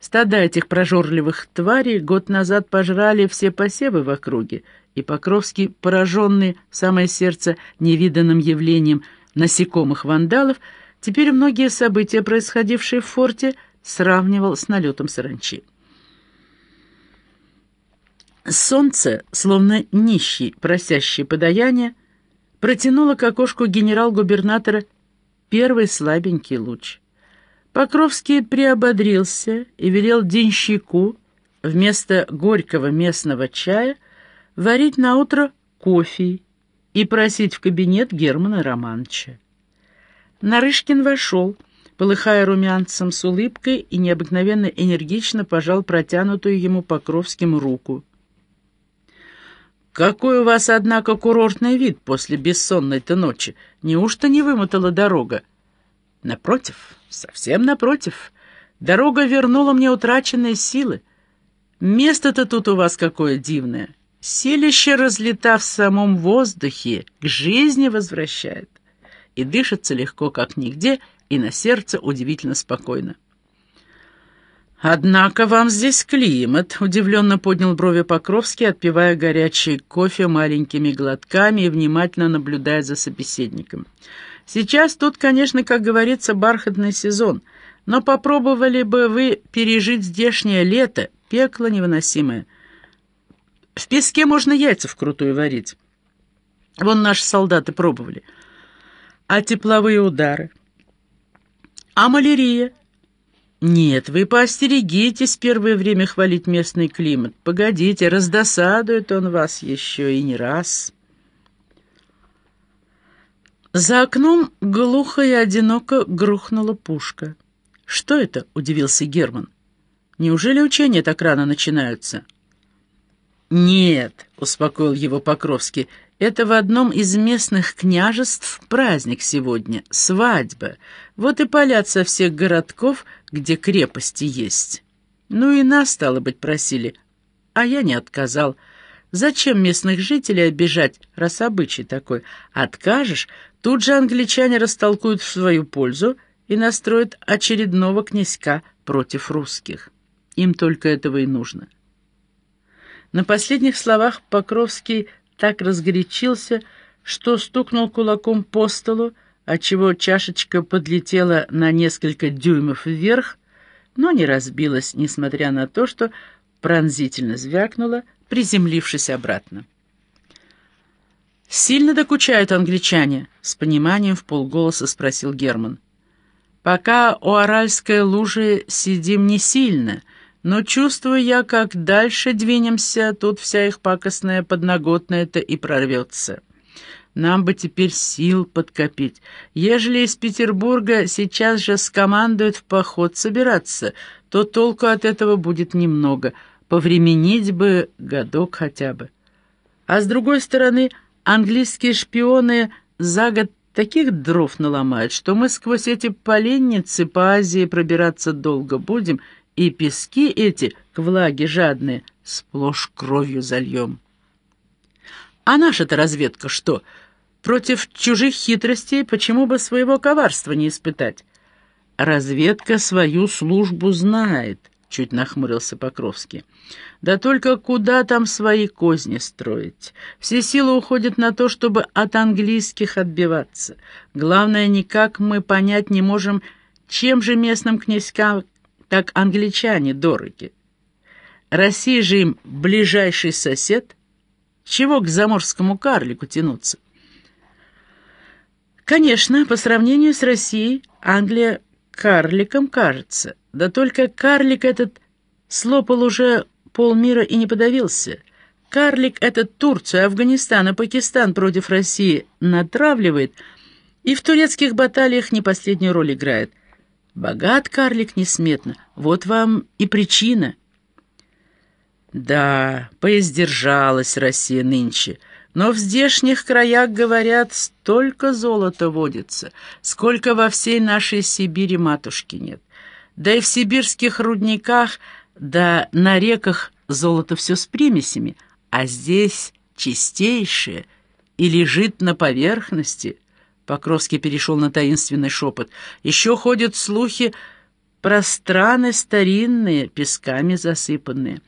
Стада этих прожорливых тварей год назад пожрали все посевы в округе, и Покровский, пораженный в самое сердце невиданным явлением насекомых-вандалов, теперь многие события, происходившие в форте, сравнивал с налетом саранчи. Солнце, словно нищий, просящий подаяние, протянуло к окошку генерал-губернатора первый слабенький луч. Покровский приободрился и велел денщику вместо горького местного чая варить на утро кофе и просить в кабинет Германа Романовича. Нарышкин вошел, полыхая румянцем с улыбкой и необыкновенно энергично пожал протянутую ему Покровским руку. «Какой у вас, однако, курортный вид после бессонной-то ночи? Неужто не вымотала дорога?» «Напротив, совсем напротив. Дорога вернула мне утраченные силы. Место-то тут у вас какое дивное. Селище, разлета в самом воздухе, к жизни возвращает. И дышится легко, как нигде, и на сердце удивительно спокойно. «Однако вам здесь климат», — удивленно поднял брови Покровский, отпивая горячий кофе маленькими глотками и внимательно наблюдая за собеседником. «Сейчас тут, конечно, как говорится, бархатный сезон, но попробовали бы вы пережить здешнее лето, пекло невыносимое. В песке можно яйца вкрутую варить. Вон наши солдаты пробовали. А тепловые удары? А малярия?» «Нет, вы поостерегитесь первое время хвалить местный климат. Погодите, раздосадует он вас еще и не раз». За окном глухо и одиноко грохнула пушка. «Что это?» — удивился Герман. «Неужели учения так рано начинаются?» «Нет», — успокоил его Покровский, это в одном из местных княжеств праздник сегодня, свадьба. Вот и палят со всех городков, где крепости есть. Ну и нас, стало быть, просили, а я не отказал. Зачем местных жителей обижать, раз обычай такой? Откажешь, тут же англичане растолкуют в свою пользу и настроят очередного князька против русских. Им только этого и нужно. На последних словах Покровский так разгорячился, что стукнул кулаком по столу, отчего чашечка подлетела на несколько дюймов вверх, но не разбилась, несмотря на то, что пронзительно звякнула, приземлившись обратно. «Сильно докучают англичане?» — с пониманием в полголоса спросил Герман. «Пока у Аральской лужи сидим не сильно», но чувствую я, как дальше двинемся, тут вся их пакостная подноготная-то и прорвется. Нам бы теперь сил подкопить. Ежели из Петербурга сейчас же скомандуют в поход собираться, то толку от этого будет немного. Повременить бы годок хотя бы. А с другой стороны, английские шпионы за год таких дров наломают, что мы сквозь эти поленницы по Азии пробираться долго будем — и пески эти, к влаге жадные, сплошь кровью зальем. А наша-то разведка что? Против чужих хитростей почему бы своего коварства не испытать? Разведка свою службу знает, чуть нахмурился Покровский. Да только куда там свои козни строить? Все силы уходят на то, чтобы от английских отбиваться. Главное, никак мы понять не можем, чем же местным князькам так англичане дороги. Россия же им ближайший сосед. Чего к заморскому карлику тянуться? Конечно, по сравнению с Россией, Англия карликом кажется. Да только карлик этот слопал уже полмира и не подавился. Карлик этот Турцию, Афганистан и Пакистан против России натравливает и в турецких баталиях не последнюю роль играет. Богат карлик несметно, вот вам и причина. Да, поиздержалась Россия нынче, но в здешних краях, говорят, столько золота водится, сколько во всей нашей Сибири матушки нет. Да и в сибирских рудниках, да на реках золото все с примесями, а здесь чистейшее и лежит на поверхности – Покровский перешел на таинственный шепот. «Еще ходят слухи, пространы старинные, песками засыпанные.